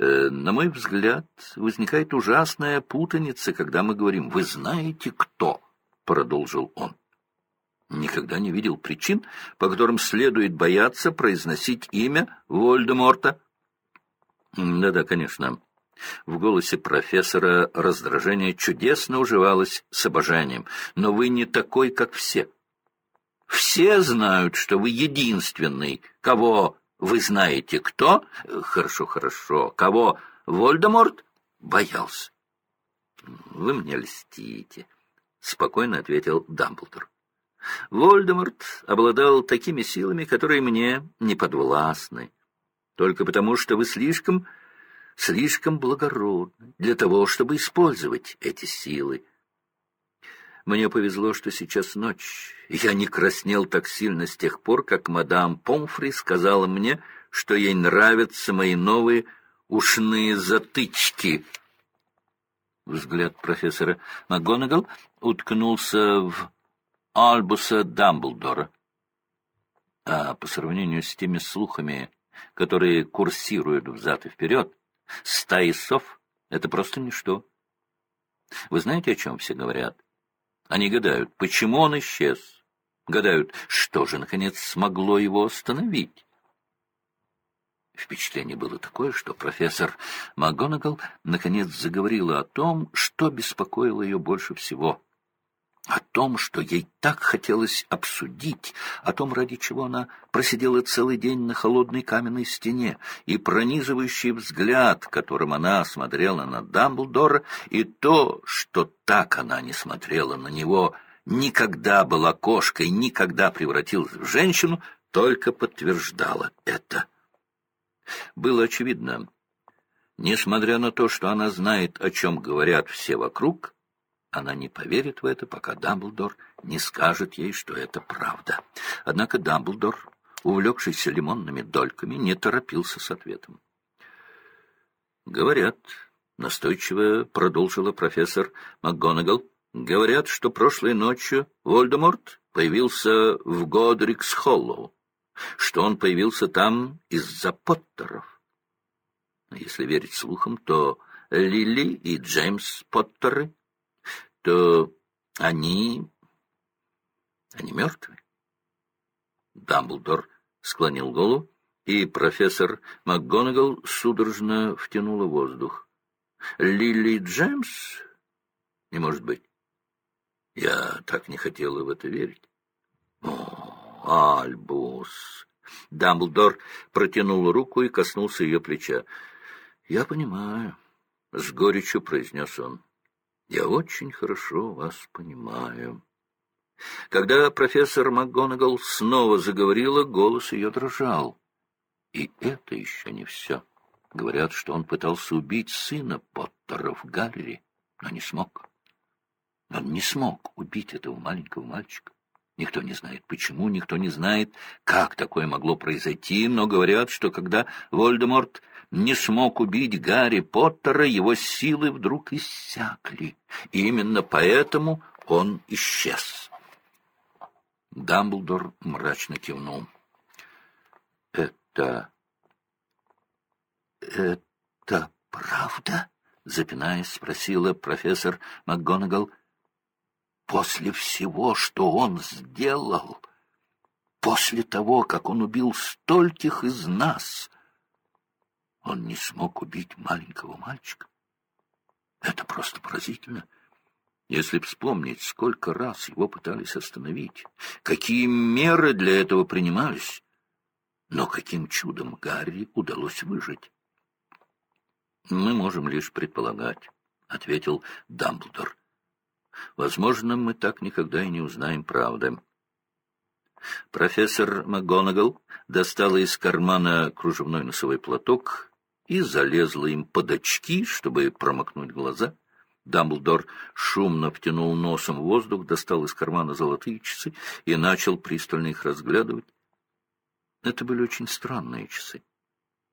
Э, на мой взгляд, возникает ужасная путаница, когда мы говорим «Вы знаете, кто?» — продолжил он. Никогда не видел причин, по которым следует бояться произносить имя Вольдеморта. Да-да, конечно. В голосе профессора раздражение чудесно уживалось с обожанием. Но вы не такой, как все. Все знают, что вы единственный, кого вы знаете, кто? Хорошо, хорошо. Кого Вольдеморт боялся? Вы мне льстите, — спокойно ответил Дамблдор. Вольдеморт обладал такими силами, которые мне не подвластны, только потому, что вы слишком, слишком благородны для того, чтобы использовать эти силы. Мне повезло, что сейчас ночь. Я не краснел так сильно с тех пор, как мадам Помфри сказала мне, что ей нравятся мои новые ушные затычки. Взгляд профессора МакГонагал уткнулся в Альбуса Дамблдора. А по сравнению с теми слухами, которые курсируют взад и вперед, стаи сов — это просто ничто. Вы знаете, о чем все говорят? Они гадают, почему он исчез. Гадают, что же, наконец, смогло его остановить. Впечатление было такое, что профессор МакГонагал наконец заговорила о том, что беспокоило ее больше всего — о том, что ей так хотелось обсудить, о том, ради чего она просидела целый день на холодной каменной стене, и пронизывающий взгляд, которым она смотрела на Дамблдора, и то, что так она не смотрела на него, никогда была кошкой, никогда превратилась в женщину, только подтверждало это. Было очевидно, несмотря на то, что она знает, о чем говорят все вокруг, она не поверит в это, пока Дамблдор не скажет ей, что это правда. Однако Дамблдор, увлекшийся лимонными дольками, не торопился с ответом. «Говорят», — настойчиво продолжила профессор МакГонагал, «говорят, что прошлой ночью Вольдеморт появился в Годрикс-Холлоу, что он появился там из-за Поттеров. Если верить слухам, то Лили и Джеймс Поттеры что они... они мертвы. Дамблдор склонил голову, и профессор МакГонагал судорожно втянула воздух. «Лили Джеймс? Не может быть. Я так не хотела в это верить». «О, Альбус!» Дамблдор протянул руку и коснулся ее плеча. «Я понимаю», — с горечью произнес он. Я очень хорошо вас понимаю. Когда профессор МакГонагал снова заговорила, голос ее дрожал. И это еще не все. Говорят, что он пытался убить сына Поттеров Гарри, но не смог. Он не смог убить этого маленького мальчика. Никто не знает почему, никто не знает, как такое могло произойти, но говорят, что когда Вольдеморт не смог убить Гарри Поттера, его силы вдруг иссякли. И именно поэтому он исчез. Дамблдор мрачно кивнул. «Это... это правда?» — запинаясь, спросила профессор МакГонагал. «После всего, что он сделал, после того, как он убил стольких из нас...» Он не смог убить маленького мальчика. Это просто поразительно. Если вспомнить, сколько раз его пытались остановить, какие меры для этого принимались, но каким чудом Гарри удалось выжить? «Мы можем лишь предполагать», — ответил Дамблдор. «Возможно, мы так никогда и не узнаем правды». Профессор МакГонагал достала из кармана кружевной носовой платок и залезла им под очки, чтобы промокнуть глаза. Дамблдор шумно втянул носом воздух, достал из кармана золотые часы и начал пристально их разглядывать. Это были очень странные часы.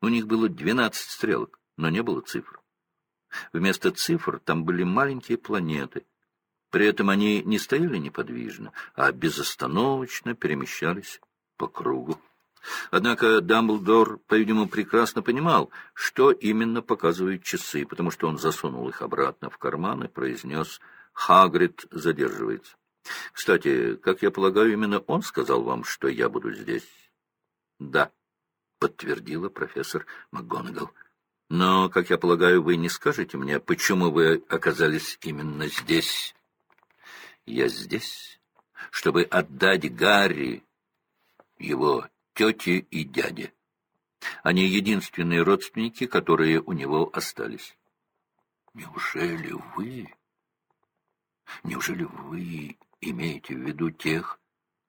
У них было двенадцать стрелок, но не было цифр. Вместо цифр там были маленькие планеты. При этом они не стояли неподвижно, а безостановочно перемещались по кругу. Однако Дамблдор, по-видимому, прекрасно понимал, что именно показывают часы, потому что он засунул их обратно в карман и произнес «Хагрид задерживается». «Кстати, как я полагаю, именно он сказал вам, что я буду здесь?» «Да», — подтвердила профессор МакГонагал. «Но, как я полагаю, вы не скажете мне, почему вы оказались именно здесь?» «Я здесь, чтобы отдать Гарри его тете и дяде. Они единственные родственники, которые у него остались. Неужели вы... Неужели вы имеете в виду тех,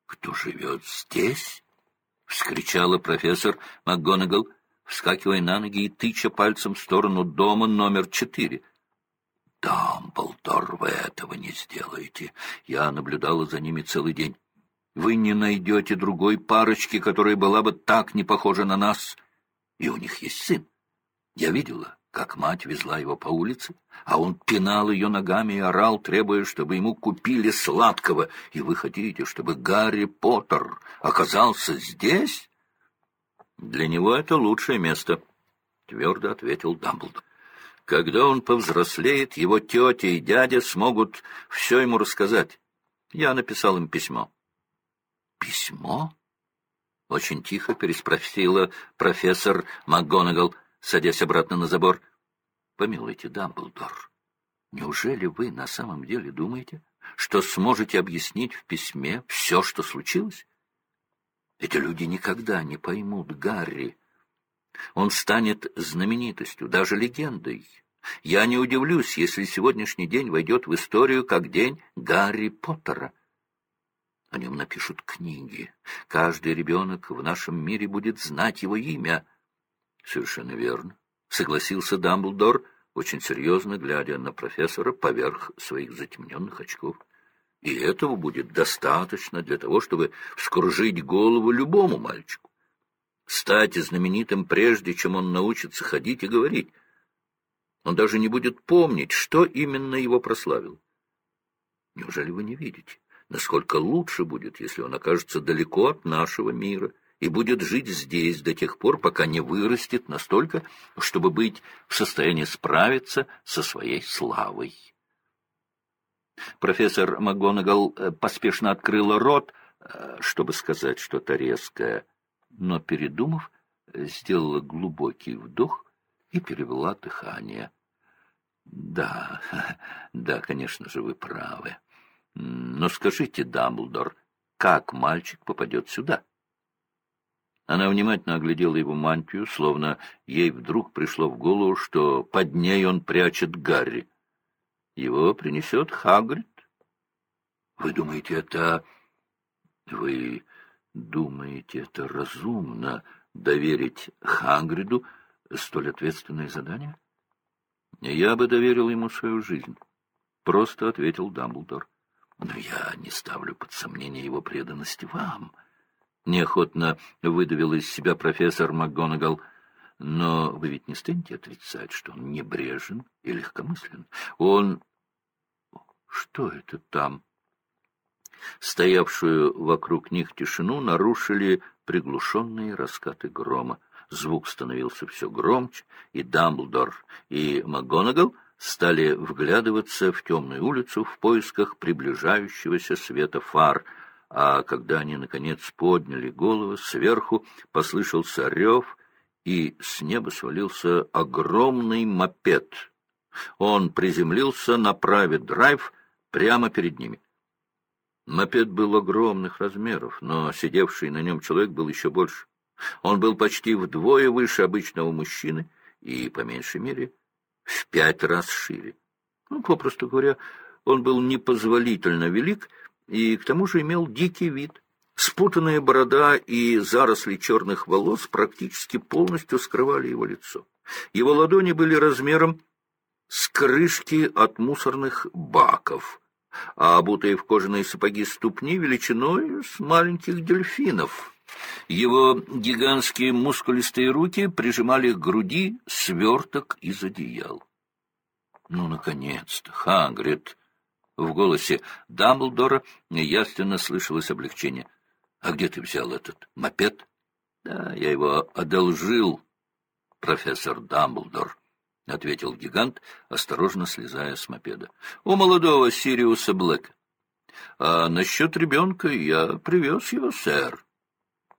кто живет здесь? — вскричала профессор МакГонагал, вскакивая на ноги и тыча пальцем в сторону дома номер четыре. «Дамблдор, вы этого не сделаете. Я наблюдала за ними целый день. Вы не найдете другой парочки, которая была бы так не похожа на нас. И у них есть сын. Я видела, как мать везла его по улице, а он пинал ее ногами и орал, требуя, чтобы ему купили сладкого. И вы хотите, чтобы Гарри Поттер оказался здесь? Для него это лучшее место, — твердо ответил Дамблдор. Когда он повзрослеет, его тетя и дядя смогут все ему рассказать. Я написал им письмо. «Письмо?» — очень тихо переспросила профессор МакГонагал, садясь обратно на забор. «Помилуйте, Дамблдор, неужели вы на самом деле думаете, что сможете объяснить в письме все, что случилось? Эти люди никогда не поймут Гарри. Он станет знаменитостью, даже легендой. Я не удивлюсь, если сегодняшний день войдет в историю как день Гарри Поттера. О нем напишут книги. Каждый ребенок в нашем мире будет знать его имя. — Совершенно верно, — согласился Дамблдор, очень серьезно глядя на профессора поверх своих затемненных очков. И этого будет достаточно для того, чтобы вскружить голову любому мальчику. Стать знаменитым прежде, чем он научится ходить и говорить. Он даже не будет помнить, что именно его прославил. Неужели вы не видите? Насколько лучше будет, если он окажется далеко от нашего мира и будет жить здесь до тех пор, пока не вырастет настолько, чтобы быть в состоянии справиться со своей славой. Профессор МакГонагал э, поспешно открыла рот, э, чтобы сказать что-то резкое, но, передумав, сделала глубокий вдох и перевела дыхание. — Да, да, конечно же, вы правы. Но скажите, Дамблдор, как мальчик попадет сюда? Она внимательно оглядела его мантию, словно ей вдруг пришло в голову, что под ней он прячет Гарри. Его принесет Хагрид. Вы думаете, это... Вы думаете, это разумно доверить Хагриду столь ответственное задание? Я бы доверил ему свою жизнь, — просто ответил Дамблдор. Но я не ставлю под сомнение его преданности вам. Неохотно выдавил из себя профессор МакГонагал. Но вы ведь не станете отрицать, что он небрежен и легкомыслен. Он... Что это там? Стоявшую вокруг них тишину нарушили приглушенные раскаты грома. Звук становился все громче, и Дамблдор, и МакГонагал — стали вглядываться в темную улицу в поисках приближающегося света фар, а когда они, наконец, подняли головы, сверху послышался рев, и с неба свалился огромный мопед. Он приземлился на праве драйв прямо перед ними. Мопед был огромных размеров, но сидевший на нем человек был еще больше. Он был почти вдвое выше обычного мужчины и, по меньшей мере, в пять раз шире. Ну, попросту говоря, он был непозволительно велик и к тому же имел дикий вид. Спутанная борода и заросли черных волос практически полностью скрывали его лицо. Его ладони были размером с крышки от мусорных баков, а обутые в кожаные сапоги ступни величиной с маленьких дельфинов. Его гигантские мускулистые руки прижимали к груди сверток из одеял. «Ну, наконец-то! Хагрид!» В голосе Дамблдора ясно слышалось облегчение. «А где ты взял этот мопед?» Да, я его одолжил, профессор Дамблдор, — ответил гигант, осторожно слезая с мопеда. — У молодого Сириуса Блэка. А насчет ребенка я привез его, сэр.